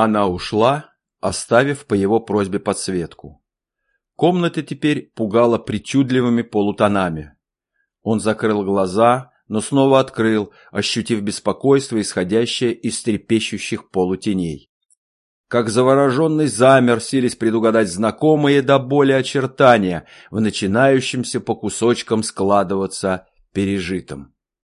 Она ушла, оставив по его просьбе подсветку. Комната теперь пугала причудливыми полутонами. Он закрыл глаза, но снова открыл, ощутив беспокойство, исходящее из трепещущих полутеней. Как завороженный замер, сились предугадать знакомые до боли очертания в начинающемся по кусочкам складываться пережитом.